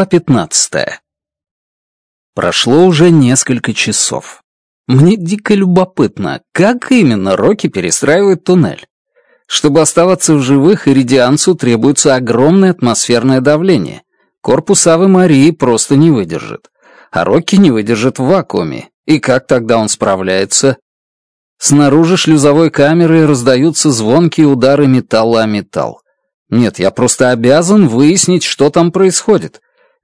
Глава 15. Прошло уже несколько часов. Мне дико любопытно, как именно Рокки перестраивает туннель. Чтобы оставаться в живых, иридианцу требуется огромное атмосферное давление. Корпус Авы Марии просто не выдержит. А Рокки не выдержит в вакууме. И как тогда он справляется? Снаружи шлюзовой камеры раздаются звонкие удары металла о металл. Нет, я просто обязан выяснить, что там происходит.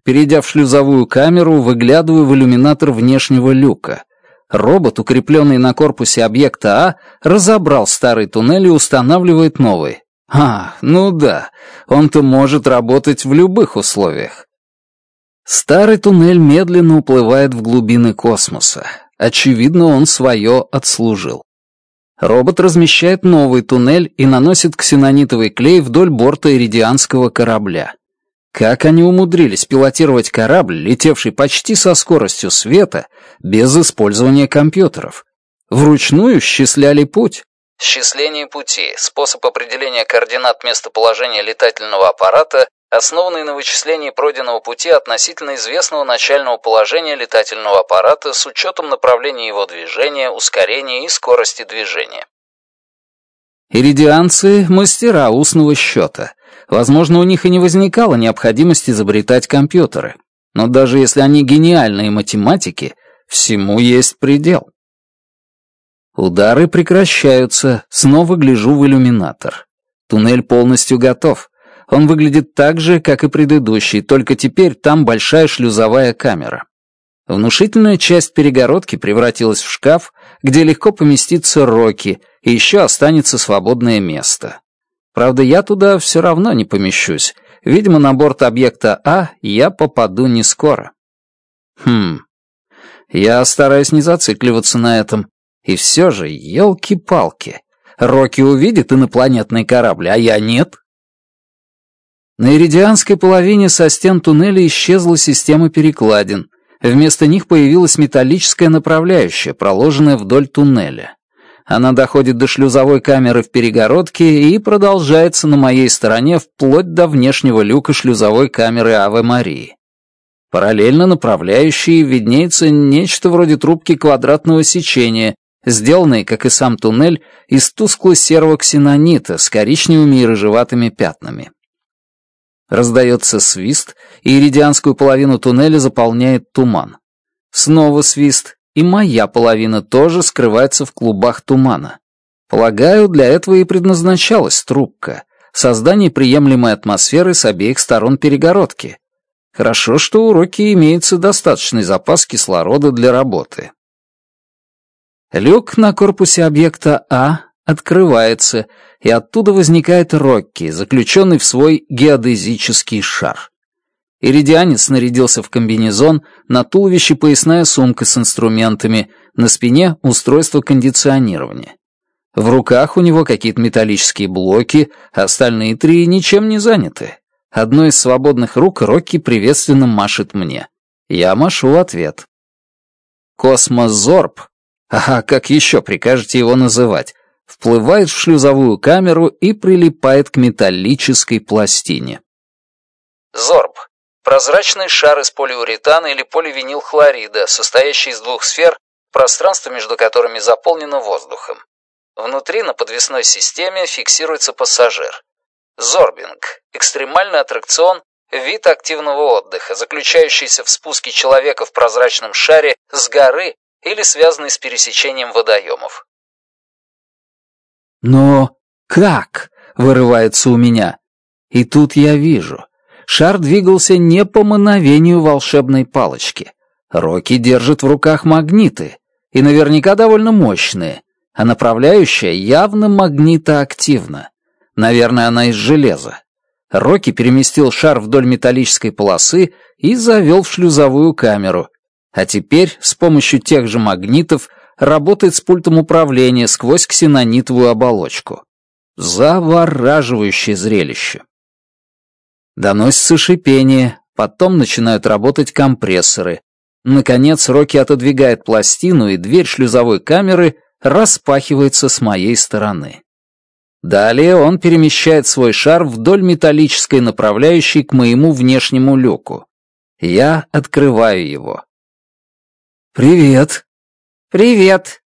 Перейдя в шлюзовую камеру, выглядываю в иллюминатор внешнего люка. Робот, укрепленный на корпусе объекта А, разобрал старый туннель и устанавливает новый. А, ну да, он-то может работать в любых условиях. Старый туннель медленно уплывает в глубины космоса. Очевидно, он свое отслужил. Робот размещает новый туннель и наносит ксенонитовый клей вдоль борта иридианского корабля. Как они умудрились пилотировать корабль, летевший почти со скоростью света, без использования компьютеров? Вручную счисляли путь. Счисление пути – способ определения координат местоположения летательного аппарата, основанный на вычислении пройденного пути относительно известного начального положения летательного аппарата с учетом направления его движения, ускорения и скорости движения. Иридианцы – мастера устного счета. Возможно, у них и не возникало необходимости изобретать компьютеры. Но даже если они гениальные математики, всему есть предел. Удары прекращаются, снова гляжу в иллюминатор. Туннель полностью готов. Он выглядит так же, как и предыдущий, только теперь там большая шлюзовая камера. Внушительная часть перегородки превратилась в шкаф, где легко поместится Рокки, и еще останется свободное место. Правда, я туда все равно не помещусь. Видимо, на борт объекта А я попаду не скоро. Хм. Я стараюсь не зацикливаться на этом. И все же, елки-палки, Рокки увидит инопланетный корабль, а я нет. На иридианской половине со стен туннеля исчезла система перекладин. Вместо них появилась металлическая направляющая, проложенная вдоль туннеля. А Она доходит до шлюзовой камеры в перегородке и продолжается на моей стороне вплоть до внешнего люка шлюзовой камеры Авы Марии. Параллельно направляющей виднеется нечто вроде трубки квадратного сечения, сделанной, как и сам туннель, из тускло-серого ксенонита с коричневыми и рыжеватыми пятнами. Раздается свист, и иридианскую половину туннеля заполняет туман. Снова свист, и моя половина тоже скрывается в клубах тумана. Полагаю, для этого и предназначалась трубка — создание приемлемой атмосферы с обеих сторон перегородки. Хорошо, что у Рокки имеется достаточный запас кислорода для работы. Люк на корпусе объекта А открывается, и оттуда возникает Рокки, заключенный в свой геодезический шар. Иридианец нарядился в комбинезон, на туловище поясная сумка с инструментами, на спине устройство кондиционирования. В руках у него какие-то металлические блоки, а остальные три ничем не заняты. Одной из свободных рук Рокки приветственно машет мне. Я машу в ответ. Космозорб, а как еще прикажете его называть, вплывает в шлюзовую камеру и прилипает к металлической пластине. Зорб Прозрачный шар из полиуретана или поливинилхлорида, состоящий из двух сфер, пространство между которыми заполнено воздухом. Внутри на подвесной системе фиксируется пассажир. Зорбинг – экстремальный аттракцион, вид активного отдыха, заключающийся в спуске человека в прозрачном шаре с горы или связанный с пересечением водоемов. «Но как?» — вырывается у меня. И тут я вижу шар двигался не по мановению волшебной палочки. Рокки держит в руках магниты, и наверняка довольно мощные, а направляющая явно магнитоактивна. Наверное, она из железа. Рокки переместил шар вдоль металлической полосы и завел в шлюзовую камеру. А теперь, с помощью тех же магнитов, работает с пультом управления сквозь ксенонитовую оболочку. Завораживающее зрелище. Доносится шипение, потом начинают работать компрессоры. Наконец, Рокки отодвигает пластину, и дверь шлюзовой камеры распахивается с моей стороны. Далее он перемещает свой шар вдоль металлической направляющей к моему внешнему люку. Я открываю его. «Привет!» «Привет!»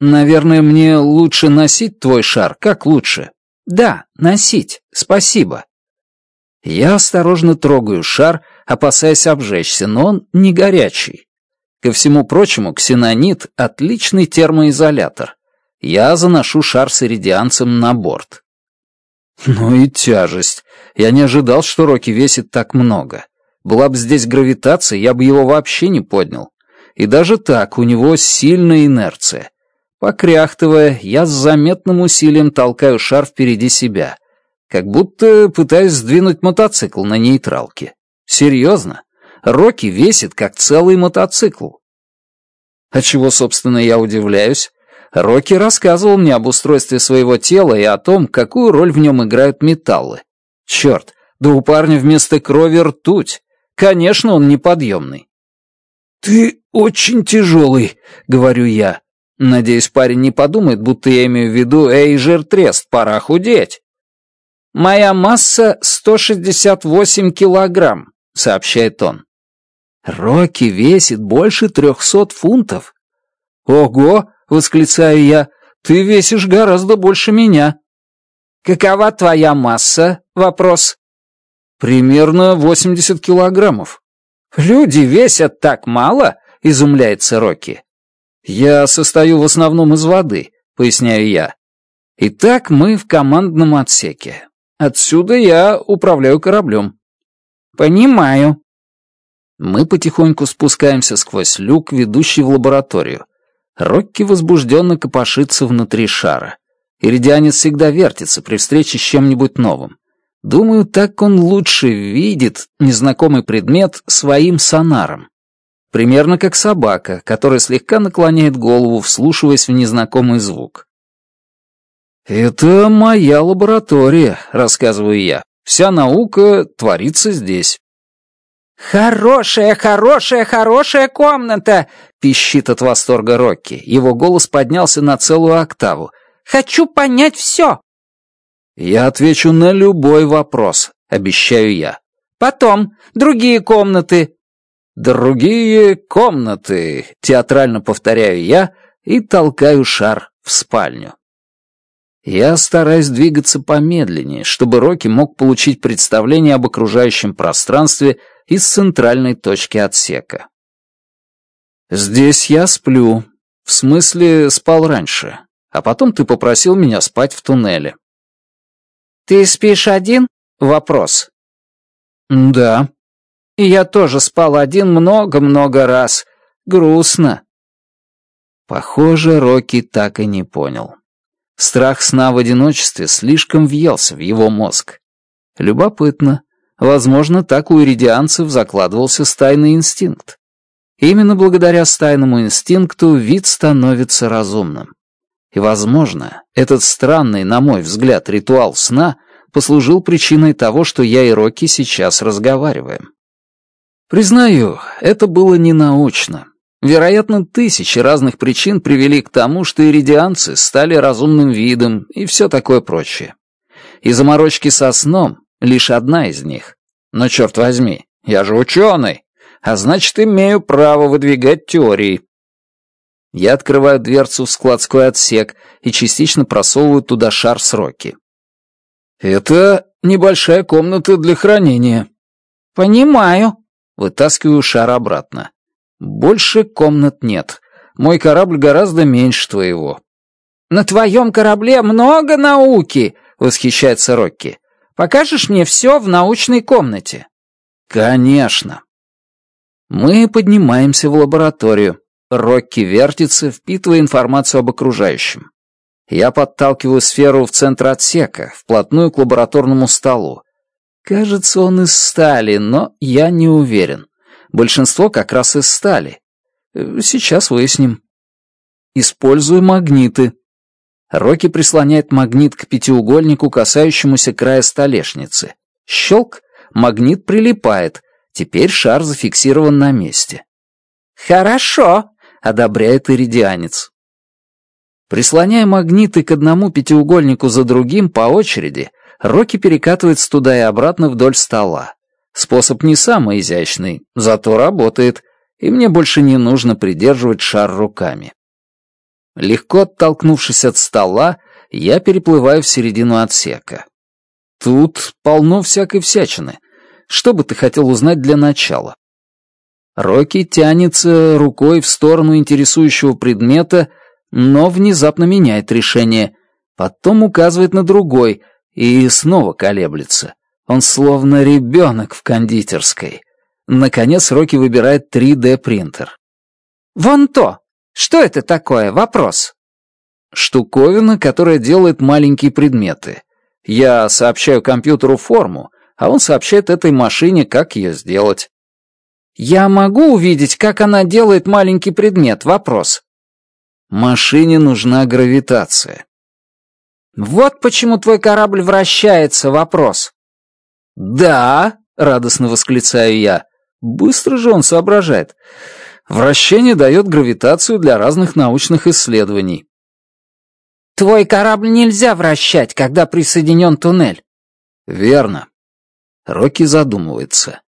«Наверное, мне лучше носить твой шар, как лучше?» «Да, носить, спасибо!» Я осторожно трогаю шар, опасаясь обжечься, но он не горячий. Ко всему прочему, ксенонит — отличный термоизолятор. Я заношу шар с иридианцем на борт. Ну и тяжесть. Я не ожидал, что Рокки весит так много. Была бы здесь гравитация, я бы его вообще не поднял. И даже так у него сильная инерция. Покряхтывая, я с заметным усилием толкаю шар впереди себя — как будто пытаюсь сдвинуть мотоцикл на нейтралке. Серьезно. Рокки весит, как целый мотоцикл. А чего, собственно, я удивляюсь? Рокки рассказывал мне об устройстве своего тела и о том, какую роль в нем играют металлы. Черт, да у парня вместо крови ртуть. Конечно, он неподъемный. «Ты очень тяжелый», — говорю я. Надеюсь, парень не подумает, будто я имею в виду «Эй, жиртрест, пора худеть». «Моя масса 168 килограмм», — сообщает он. «Рокки весит больше трехсот фунтов». «Ого!» — восклицаю я. «Ты весишь гораздо больше меня». «Какова твоя масса?» — вопрос. «Примерно 80 килограммов». «Люди весят так мало?» — изумляется Рокки. «Я состою в основном из воды», — поясняю я. «Итак, мы в командном отсеке. Отсюда я управляю кораблем». «Понимаю». Мы потихоньку спускаемся сквозь люк, ведущий в лабораторию. Рокки возбужденно копошится внутри шара. Иридианец всегда вертится при встрече с чем-нибудь новым. Думаю, так он лучше видит незнакомый предмет своим сонаром. Примерно как собака, которая слегка наклоняет голову, вслушиваясь в незнакомый звук. «Это моя лаборатория», — рассказываю я. «Вся наука творится здесь». «Хорошая, хорошая, хорошая комната!» — пищит от восторга Рокки. Его голос поднялся на целую октаву. «Хочу понять все!» «Я отвечу на любой вопрос», — обещаю я. «Потом. Другие комнаты». «Другие комнаты», — театрально повторяю я и толкаю шар в спальню. Я стараюсь двигаться помедленнее, чтобы Рокки мог получить представление об окружающем пространстве из центральной точки отсека. «Здесь я сплю. В смысле, спал раньше. А потом ты попросил меня спать в туннеле». «Ты спишь один?» — вопрос. «Да». «И я тоже спал один много-много раз. Грустно». Похоже, Рокки так и не понял. Страх сна в одиночестве слишком въелся в его мозг. Любопытно. Возможно, так у иридианцев закладывался стайный инстинкт. Именно благодаря стайному инстинкту вид становится разумным. И, возможно, этот странный, на мой взгляд, ритуал сна послужил причиной того, что я и Рокки сейчас разговариваем. Признаю, это было ненаучно. Вероятно, тысячи разных причин привели к тому, что иридианцы стали разумным видом и все такое прочее. И заморочки со сном — лишь одна из них. Но, черт возьми, я же ученый, а значит, имею право выдвигать теории. Я открываю дверцу в складской отсек и частично просовываю туда шар сроки. «Это небольшая комната для хранения». «Понимаю». Вытаскиваю шар обратно. Больше комнат нет. Мой корабль гораздо меньше твоего». «На твоем корабле много науки!» — восхищается Рокки. «Покажешь мне все в научной комнате?» «Конечно!» Мы поднимаемся в лабораторию. Рокки вертится, впитывая информацию об окружающем. Я подталкиваю сферу в центр отсека, вплотную к лабораторному столу. Кажется, он из стали, но я не уверен большинство как раз из стали. Сейчас выясним. Использую магниты. Рокки прислоняет магнит к пятиугольнику, касающемуся края столешницы. Щелк, магнит прилипает. Теперь шар зафиксирован на месте. «Хорошо», — одобряет иридианец. Прислоняя магниты к одному пятиугольнику за другим по очереди, Рокки перекатывается туда и обратно вдоль стола. Способ не самый изящный, зато работает, и мне больше не нужно придерживать шар руками. Легко оттолкнувшись от стола, я переплываю в середину отсека. Тут полно всякой всячины. Что бы ты хотел узнать для начала? Рокки тянется рукой в сторону интересующего предмета, но внезапно меняет решение, потом указывает на другой и снова колеблется. Он словно ребенок в кондитерской. Наконец Рокки выбирает 3D-принтер. «Вон то! Что это такое? Вопрос!» Штуковина, которая делает маленькие предметы. Я сообщаю компьютеру форму, а он сообщает этой машине, как ее сделать. «Я могу увидеть, как она делает маленький предмет? Вопрос!» Машине нужна гравитация. «Вот почему твой корабль вращается? Вопрос!» «Да!» — радостно восклицаю я. «Быстро же он соображает. Вращение дает гравитацию для разных научных исследований». «Твой корабль нельзя вращать, когда присоединен туннель». «Верно». Рокки задумывается.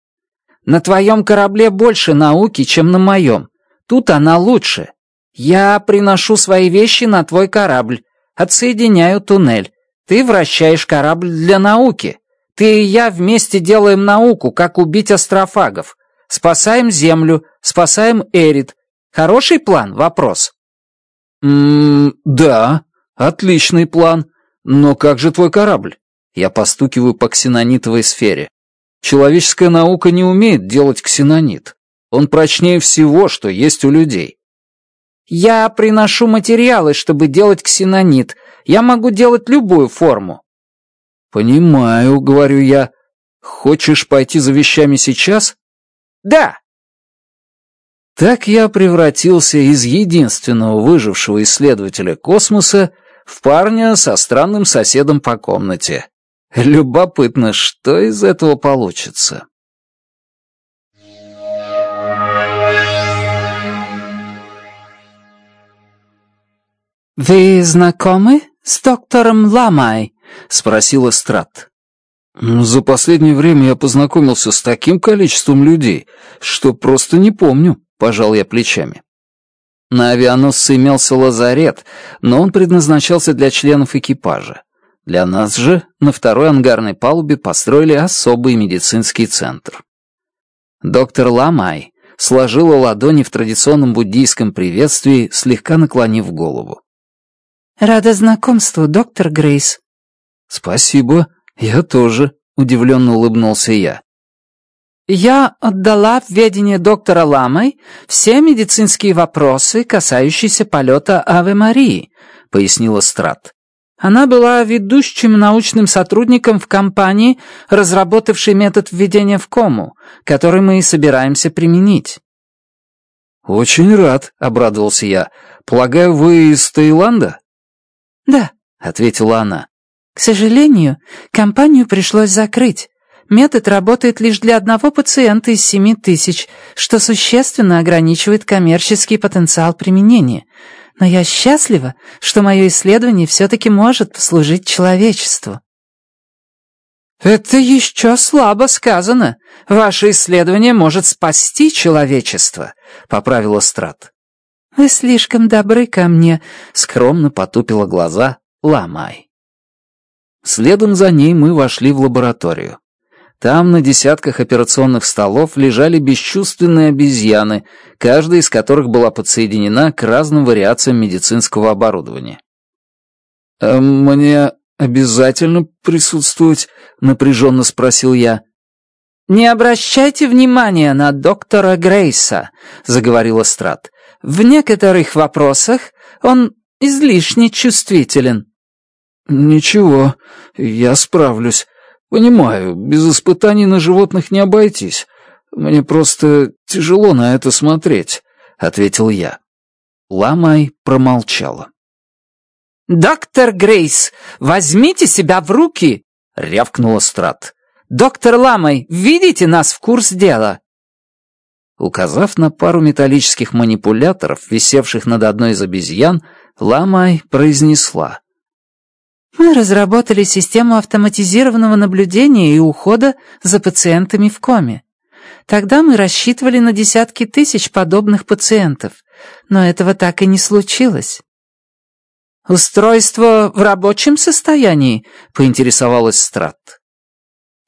«На твоем корабле больше науки, чем на моем. Тут она лучше. Я приношу свои вещи на твой корабль, отсоединяю туннель. Ты вращаешь корабль для науки. Ты и я вместе делаем науку, как убить астрофагов. Спасаем Землю, спасаем Эрит. Хороший план? Вопрос. «Ммм, да, отличный план. Но как же твой корабль?» Я постукиваю по ксенонитовой сфере. «Человеческая наука не умеет делать ксенонит. Он прочнее всего, что есть у людей». «Я приношу материалы, чтобы делать ксенонит. Я могу делать любую форму». «Понимаю», — говорю я. «Хочешь пойти за вещами сейчас?» «Да». Так я превратился из единственного выжившего исследователя космоса в парня со странным соседом по комнате. Любопытно, что из этого получится. «Вы знакомы с доктором Ламай?» спросила Страт. «Ну, «За последнее время я познакомился с таким количеством людей, что просто не помню», — пожал я плечами. На авианосце имелся лазарет, но он предназначался для членов экипажа. Для нас же на второй ангарной палубе построили особый медицинский центр. Доктор Ламай сложила ладони в традиционном буддийском приветствии, слегка наклонив голову. «Рада знакомству, доктор Грейс», «Спасибо, я тоже», — удивленно улыбнулся я. «Я отдала в ведение доктора Ламой все медицинские вопросы, касающиеся полета Аве Марии», — пояснила Страт. Она была ведущим научным сотрудником в компании, разработавшей метод введения в кому, который мы и собираемся применить. «Очень рад», — обрадовался я. «Полагаю, вы из Таиланда?» «Да», — ответила она. К сожалению, компанию пришлось закрыть. Метод работает лишь для одного пациента из семи тысяч, что существенно ограничивает коммерческий потенциал применения. Но я счастлива, что мое исследование все-таки может послужить человечеству. «Это еще слабо сказано. Ваше исследование может спасти человечество», — поправил Острат. «Вы слишком добры ко мне», — скромно потупила глаза Ламай. Следом за ней мы вошли в лабораторию. Там на десятках операционных столов лежали бесчувственные обезьяны, каждая из которых была подсоединена к разным вариациям медицинского оборудования. «А «Мне обязательно присутствовать?» — напряженно спросил я. «Не обращайте внимания на доктора Грейса», — заговорила Страт. «В некоторых вопросах он излишне чувствителен». «Ничего, я справлюсь. Понимаю, без испытаний на животных не обойтись. Мне просто тяжело на это смотреть», — ответил я. Ламай промолчала. «Доктор Грейс, возьмите себя в руки!» — рявкнула Страт. «Доктор Ламай, видите нас в курс дела!» Указав на пару металлических манипуляторов, висевших над одной из обезьян, Ламай произнесла. Мы разработали систему автоматизированного наблюдения и ухода за пациентами в коме. Тогда мы рассчитывали на десятки тысяч подобных пациентов, но этого так и не случилось. «Устройство в рабочем состоянии?» — поинтересовалась Страт.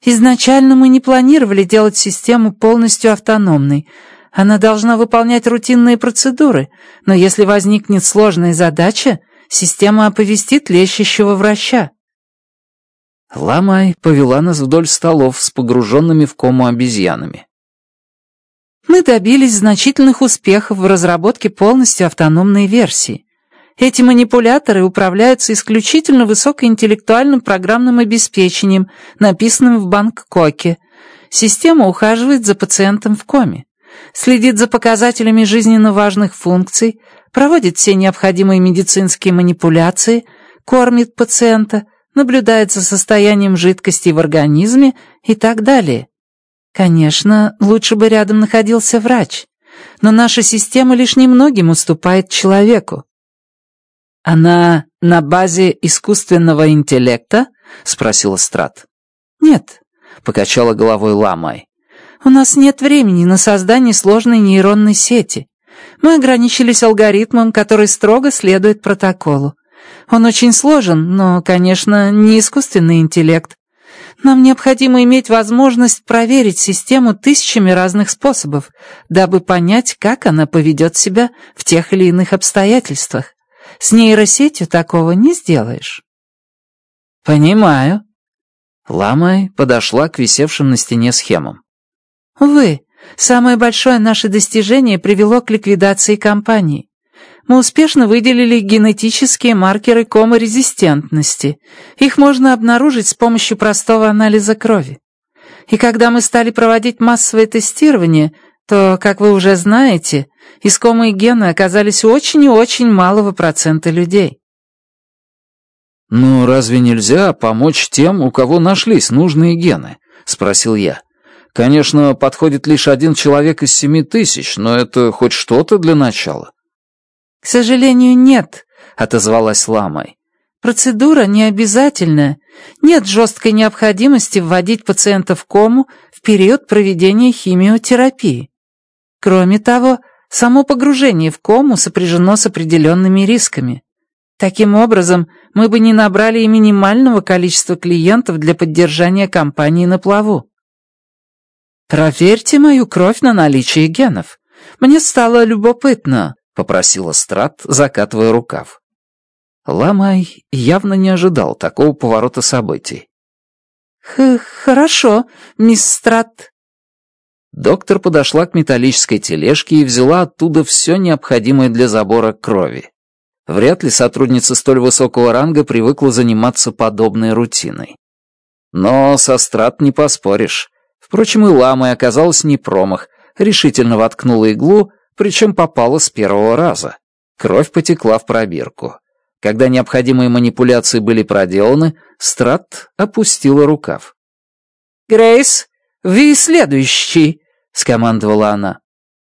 «Изначально мы не планировали делать систему полностью автономной. Она должна выполнять рутинные процедуры, но если возникнет сложная задача, Система оповестит лечащего врача». Ламай повела нас вдоль столов с погруженными в кому обезьянами. «Мы добились значительных успехов в разработке полностью автономной версии. Эти манипуляторы управляются исключительно высокоинтеллектуальным программным обеспечением, написанным в Бангкоке. Система ухаживает за пациентом в коме, следит за показателями жизненно важных функций, проводит все необходимые медицинские манипуляции, кормит пациента, наблюдает за состоянием жидкости в организме и так далее. Конечно, лучше бы рядом находился врач, но наша система лишь немногим уступает человеку. «Она на базе искусственного интеллекта?» — спросила Страт. «Нет», — покачала головой Ламай. «У нас нет времени на создание сложной нейронной сети. Мы ограничились алгоритмом, который строго следует протоколу. Он очень сложен, но, конечно, не искусственный интеллект. Нам необходимо иметь возможность проверить систему тысячами разных способов, дабы понять, как она поведет себя в тех или иных обстоятельствах. С нейросетью такого не сделаешь. «Понимаю». Ламай подошла к висевшим на стене схемам. «Вы Самое большое наше достижение привело к ликвидации компании. Мы успешно выделили генетические маркеры коморезистентности. Их можно обнаружить с помощью простого анализа крови. И когда мы стали проводить массовое тестирование, то, как вы уже знаете, искомые гены оказались у очень и очень малого процента людей. «Но разве нельзя помочь тем, у кого нашлись нужные гены?» — спросил я. Конечно, подходит лишь один человек из семи тысяч, но это хоть что-то для начала». «К сожалению, нет», — отозвалась Ламой. «Процедура необязательная. Нет жесткой необходимости вводить пациента в кому в период проведения химиотерапии. Кроме того, само погружение в кому сопряжено с определенными рисками. Таким образом, мы бы не набрали и минимального количества клиентов для поддержания компании на плаву. «Проверьте мою кровь на наличие генов. Мне стало любопытно», — попросила Страт, закатывая рукав. Ламай явно не ожидал такого поворота событий. Х «Хорошо, мисс Страт». Доктор подошла к металлической тележке и взяла оттуда все необходимое для забора крови. Вряд ли сотрудница столь высокого ранга привыкла заниматься подобной рутиной. Но со страт не поспоришь. Впрочем, и лама оказалась не промах, решительно воткнула иглу, причем попала с первого раза. Кровь потекла в пробирку. Когда необходимые манипуляции были проделаны, Страт опустила рукав. «Грейс, вы следующий!» — скомандовала она.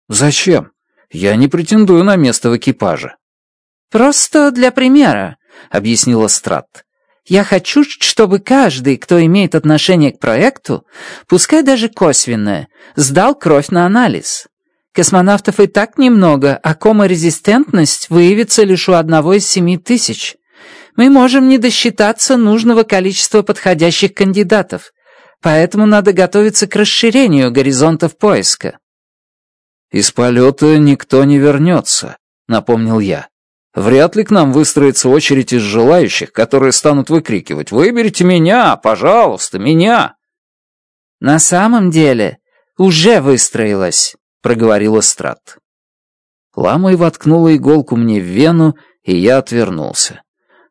«Зачем? Я не претендую на место в экипаже». «Просто для примера», — объяснила Страт. Я хочу, чтобы каждый, кто имеет отношение к проекту, пускай даже косвенное, сдал кровь на анализ. Космонавтов и так немного, а коморезистентность выявится лишь у одного из семи тысяч. Мы можем не досчитаться нужного количества подходящих кандидатов, поэтому надо готовиться к расширению горизонтов поиска». «Из полета никто не вернется», — напомнил я. Вряд ли к нам выстроится очередь из желающих, которые станут выкрикивать «Выберите меня! Пожалуйста, меня!» «На самом деле уже выстроилась», — проговорила Страт. Ламой воткнула иголку мне в вену, и я отвернулся.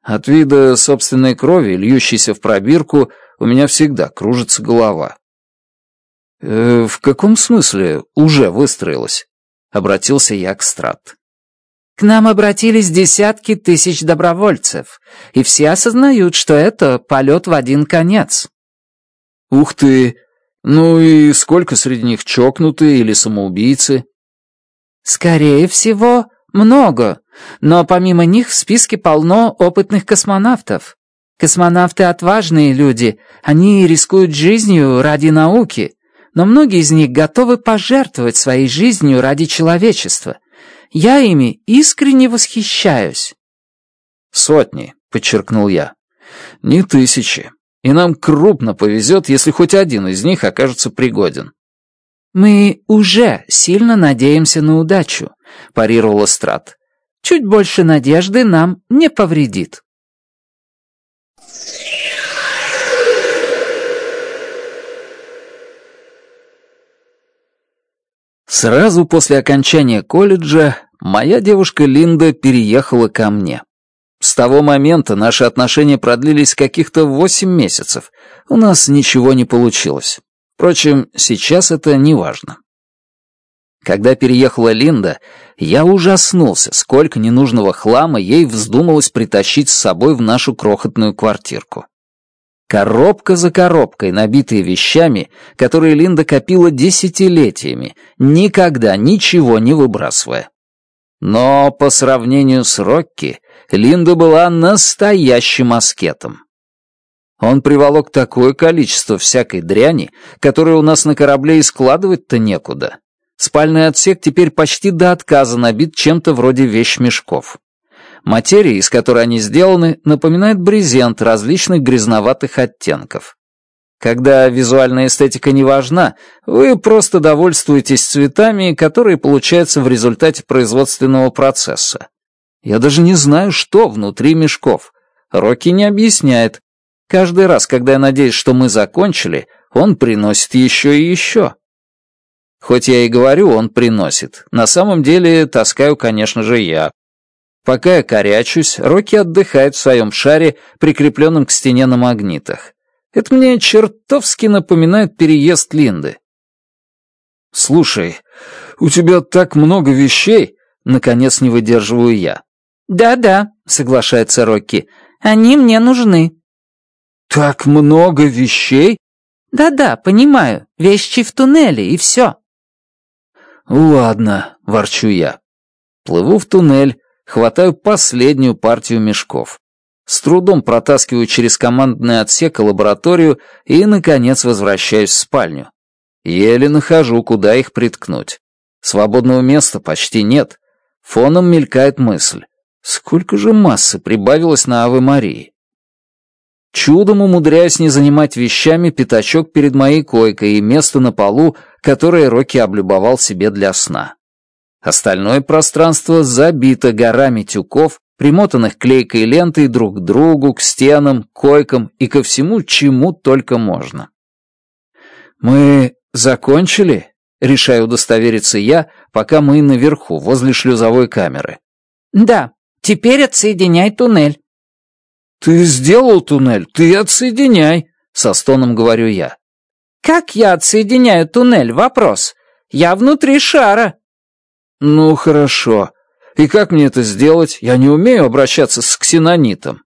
От вида собственной крови, льющейся в пробирку, у меня всегда кружится голова. «Э, «В каком смысле уже выстроилась?» — обратился я к Страт. К нам обратились десятки тысяч добровольцев, и все осознают, что это полет в один конец. Ух ты! Ну и сколько среди них чокнутые или самоубийцы? Скорее всего, много, но помимо них в списке полно опытных космонавтов. Космонавты — отважные люди, они рискуют жизнью ради науки, но многие из них готовы пожертвовать своей жизнью ради человечества — я ими искренне восхищаюсь». «Сотни», — подчеркнул я. «Не тысячи. И нам крупно повезет, если хоть один из них окажется пригоден». «Мы уже сильно надеемся на удачу», — парировал Эстрад. «Чуть больше надежды нам не повредит». Сразу после окончания колледжа Моя девушка Линда переехала ко мне. С того момента наши отношения продлились каких-то восемь месяцев. У нас ничего не получилось. Впрочем, сейчас это не важно. Когда переехала Линда, я ужаснулся, сколько ненужного хлама ей вздумалось притащить с собой в нашу крохотную квартирку. Коробка за коробкой, набитые вещами, которые Линда копила десятилетиями, никогда ничего не выбрасывая. Но по сравнению с Рокки, Линда была настоящим аскетом. Он приволок такое количество всякой дряни, которую у нас на корабле и складывать-то некуда. Спальный отсек теперь почти до отказа набит чем-то вроде вещмешков. Материя, из которой они сделаны, напоминает брезент различных грязноватых оттенков. Когда визуальная эстетика не важна, вы просто довольствуетесь цветами, которые получаются в результате производственного процесса. Я даже не знаю, что внутри мешков. Рокки не объясняет. Каждый раз, когда я надеюсь, что мы закончили, он приносит еще и еще. Хоть я и говорю, он приносит. На самом деле таскаю, конечно же, я. Пока я корячусь, Рокки отдыхает в своем шаре, прикрепленном к стене на магнитах. Это мне чертовски напоминает переезд Линды. «Слушай, у тебя так много вещей!» — наконец не выдерживаю я. «Да-да», — соглашается Рокки, — «они мне нужны». «Так много вещей?» «Да-да, понимаю, вещи в туннеле, и все». «Ладно», — ворчу я. Плыву в туннель, хватаю последнюю партию мешков с трудом протаскиваю через командный отсек и лабораторию и, наконец, возвращаюсь в спальню. Еле нахожу, куда их приткнуть. Свободного места почти нет. Фоном мелькает мысль. Сколько же массы прибавилось на Авы Марии? Чудом умудряюсь не занимать вещами пятачок перед моей койкой и место на полу, которое Рокки облюбовал себе для сна. Остальное пространство забито горами тюков, примотанных клейкой лентой друг к другу, к стенам, койкам и ко всему, чему только можно. «Мы закончили?» — решаю удостовериться я, пока мы наверху, возле шлюзовой камеры. «Да, теперь отсоединяй туннель». «Ты сделал туннель, ты отсоединяй», — со стоном говорю я. «Как я отсоединяю туннель? Вопрос. Я внутри шара». «Ну, хорошо. И как мне это сделать? Я не умею обращаться с ксенонитом».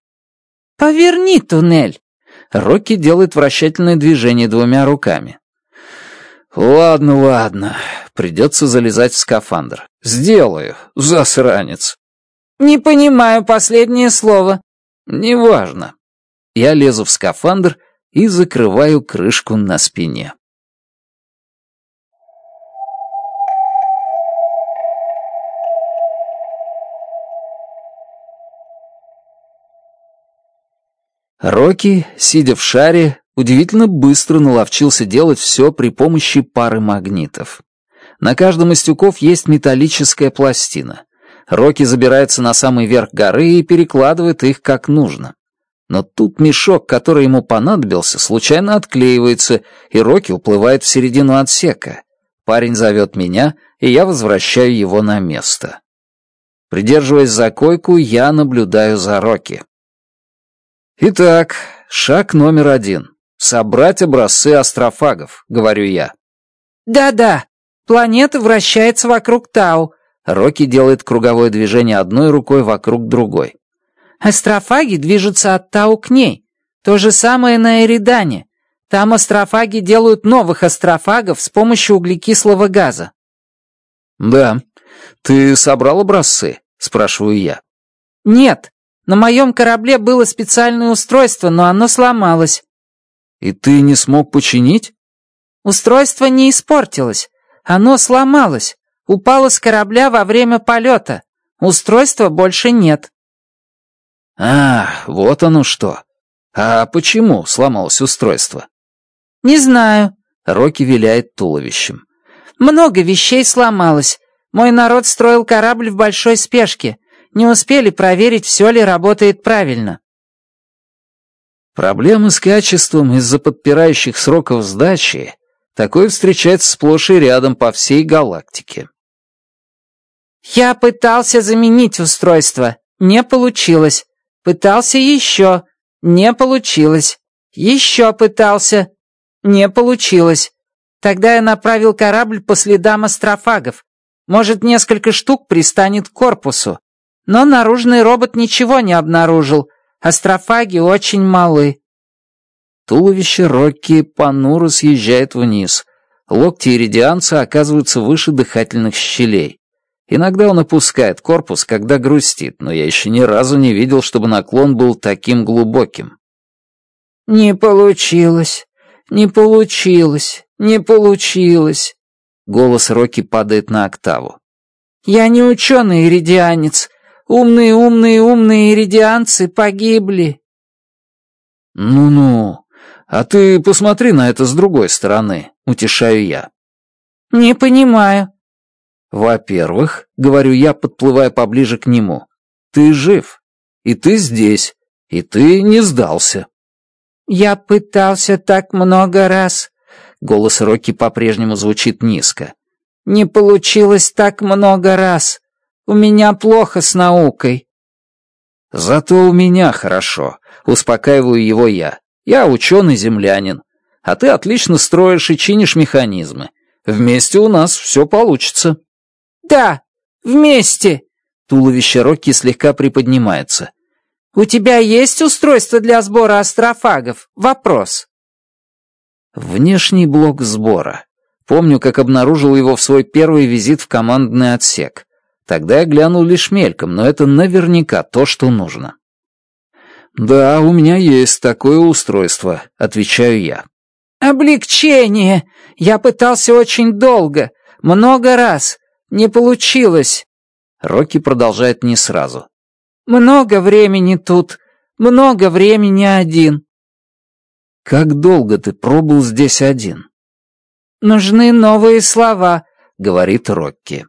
«Поверни туннель!» Рокки делает вращательное движение двумя руками. «Ладно, ладно. Придется залезать в скафандр. Сделаю, засранец». «Не понимаю последнее слово». «Неважно». Я лезу в скафандр и закрываю крышку на спине. Рокки, сидя в шаре, удивительно быстро наловчился делать все при помощи пары магнитов. На каждом из тюков есть металлическая пластина. Рокки забирается на самый верх горы и перекладывает их как нужно. Но тут мешок, который ему понадобился, случайно отклеивается, и Рокки уплывает в середину отсека. Парень зовет меня, и я возвращаю его на место. Придерживаясь за койку, я наблюдаю за Рокки. «Итак, шаг номер один. Собрать образцы астрофагов», — говорю я. «Да-да, планета вращается вокруг Тау». Рокки делает круговое движение одной рукой вокруг другой. «Астрофаги движутся от Тау к ней. То же самое на Эридане. Там астрофаги делают новых астрофагов с помощью углекислого газа». «Да. Ты собрал образцы?» — спрашиваю я. «Нет, на моем корабле было специальное устройство, но оно сломалось». «И ты не смог починить?» «Устройство не испортилось. Оно сломалось. Упало с корабля во время полета. Устройства больше нет». «А, вот оно что. А почему сломалось устройство?» «Не знаю», — Рокки виляет туловищем. «Много вещей сломалось. Мой народ строил корабль в большой спешке не успели проверить, все ли работает правильно. Проблемы с качеством из-за подпирающих сроков сдачи такое встречается сплошь и рядом по всей галактике. «Я пытался заменить устройство. Не получилось. Пытался еще. Не получилось. Еще пытался. Не получилось. Тогда я направил корабль по следам астрофагов. Может, несколько штук пристанет к корпусу но наружный робот ничего не обнаружил. Астрофаги очень малы. Туловище Рокки понуро съезжает вниз. Локти иридианца оказываются выше дыхательных щелей. Иногда он опускает корпус, когда грустит, но я еще ни разу не видел, чтобы наклон был таким глубоким. «Не получилось, не получилось, не получилось», — голос Рокки падает на октаву. «Я не ученый иридианец, Умные, умные, умные иридианцы погибли. Ну-ну, а ты посмотри на это с другой стороны, утешаю я. Не понимаю. Во-первых, говорю я, подплывая поближе к нему, ты жив, и ты здесь, и ты не сдался. Я пытался так много раз. Голос Рокки по-прежнему звучит низко. Не получилось так много раз. У меня плохо с наукой». «Зато у меня хорошо», — успокаиваю его я. «Я ученый-землянин, а ты отлично строишь и чинишь механизмы. Вместе у нас все получится». «Да, вместе!» Туловище Рокки слегка приподнимается. «У тебя есть устройство для сбора астрофагов? Вопрос». Внешний блок сбора. Помню, как обнаружил его в свой первый визит в командный отсек. Тогда я глянул лишь мельком, но это наверняка то, что нужно. «Да, у меня есть такое устройство», — отвечаю я. «Облегчение! Я пытался очень долго, много раз. Не получилось!» Рокки продолжает не сразу. «Много времени тут, много времени один». «Как долго ты пробыл здесь один?» «Нужны новые слова», — говорит Рокки.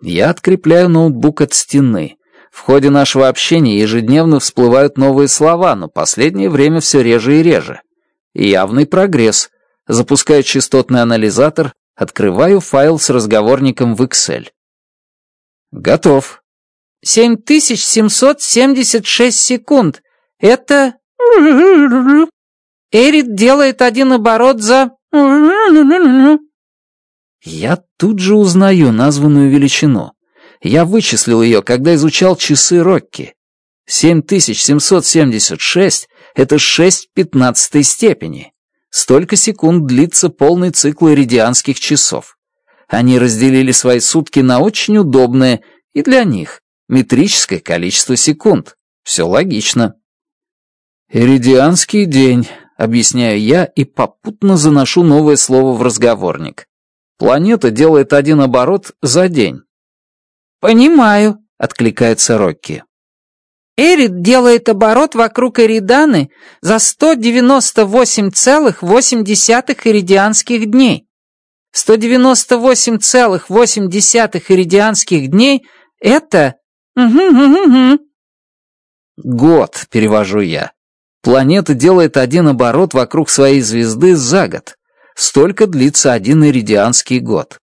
Я открепляю ноутбук от стены. В ходе нашего общения ежедневно всплывают новые слова, но последнее время все реже и реже. Явный прогресс. Запускаю частотный анализатор, открываю файл с разговорником в Excel. Готов. 7776 секунд. Это... Эрит делает один оборот за... Я тут же узнаю названную величину. Я вычислил ее, когда изучал часы Рокки. 7776 — это 6 пятнадцатой степени. Столько секунд длится полный цикл иридианских часов. Они разделили свои сутки на очень удобное и для них метрическое количество секунд. Все логично. «Иридианский день», — объясняю я и попутно заношу новое слово в разговорник. Планета делает один оборот за день. «Понимаю», — откликается Рокки. Эрид делает оборот вокруг Эриданы за 198,8 эридианских дней. 198,8 эридианских дней — это...» «Год», — перевожу я. «Планета делает один оборот вокруг своей звезды за год. Столько длится один иридианский год.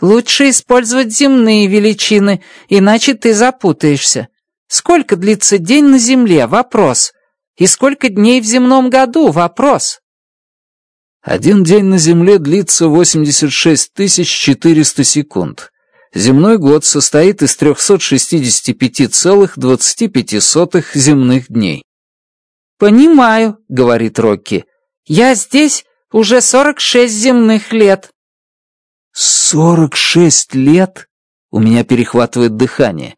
Лучше использовать земные величины, иначе ты запутаешься. Сколько длится день на Земле? Вопрос. И сколько дней в земном году? Вопрос. Один день на Земле длится 86 400 секунд. Земной год состоит из 365,25 земных дней. «Понимаю», — говорит Рокки. «Я здесь уже сорок шесть земных лет». «Сорок шесть лет?» У меня перехватывает дыхание.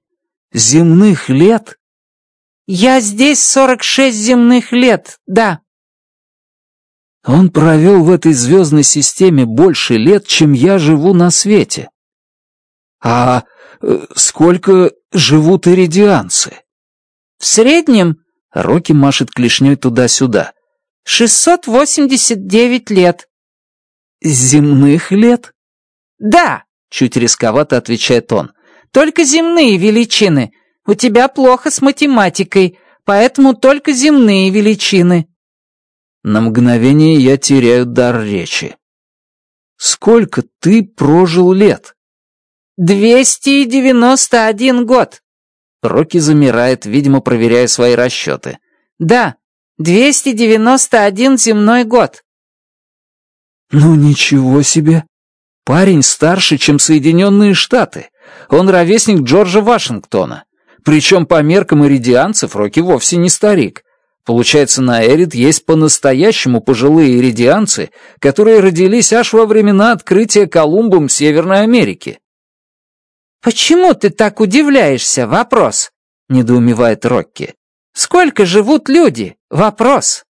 «Земных лет?» «Я здесь сорок шесть земных лет, да». Он провел в этой звездной системе больше лет, чем я живу на свете. А э, сколько живут иридианцы? В среднем, Рокки машет клешней туда-сюда, шестьсот восемьдесят девять лет». «Земных лет?» «Да», — чуть рисковато отвечает он. «Только земные величины. У тебя плохо с математикой, поэтому только земные величины». На мгновение я теряю дар речи. «Сколько ты прожил лет?» «Двести девяносто один год». Рокки замирает, видимо, проверяя свои расчеты. «Да, Двести девяносто один земной год. Ну ничего себе! Парень старше, чем Соединенные Штаты. Он ровесник Джорджа Вашингтона. Причем по меркам иридианцев Рокки вовсе не старик. Получается, на Эрид есть по-настоящему пожилые иридианцы, которые родились аж во времена открытия Колумбом Северной Америки. «Почему ты так удивляешься? Вопрос», — недоумевает Рокки. Сколько живут люди? Вопрос.